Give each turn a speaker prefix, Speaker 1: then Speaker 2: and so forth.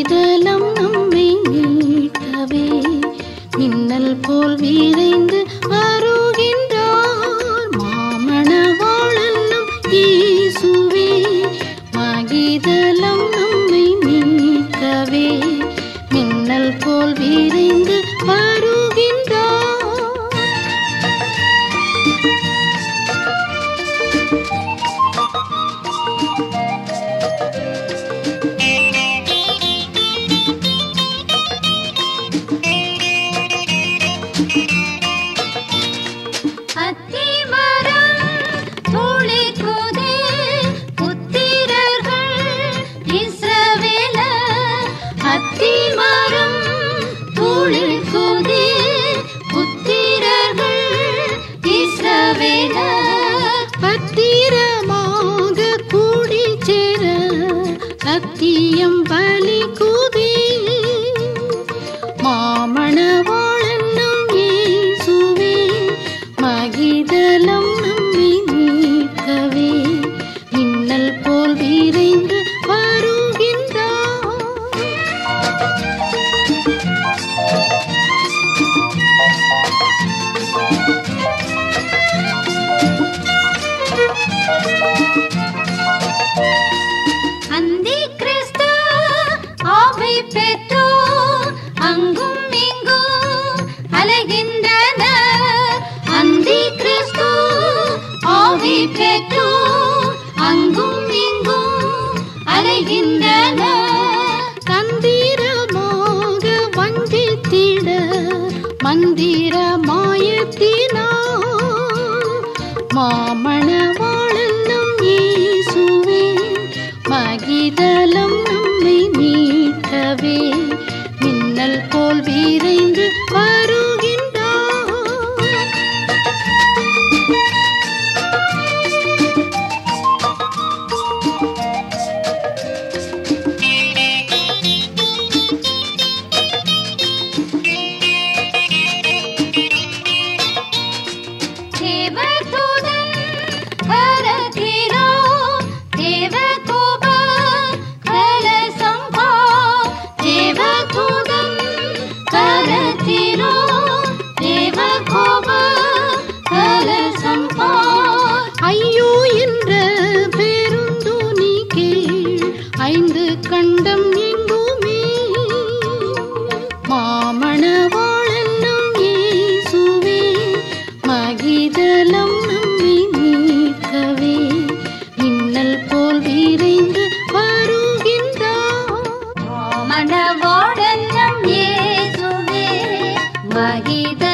Speaker 1: 이들 பத்திரமாக கூடி சேர சத்தியம் பலி கூதி மாமணவாளன்னும் இயேசுவே மகிதலம் நம்மை மீட்கவே. மின்னல் போல் விரைந்து வருகின்றார். அந்தி கிறிஸ்து ஆவை பெற்றோர் அங்கும் இங்கும் அலைகின்றனர் அந்தி கிறிஸ்து ஆவி பெற்றோர் அங்கும் இங்கும் அலைகின்றனர் தந்திரமாக வஞ்சித்திட மந்திர மாயத்தினா மாமணவா ஐந்து கண்டம் எங்குமே மாமணவாழன்னும் இயேசுவே மகிதலம் நம்மை மீட்கவே. மின்னல் போல் விரைந்து வருகின்றார்.
Speaker 2: மாமணவாழன்னும் இயேசுவே மகித